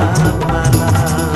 माला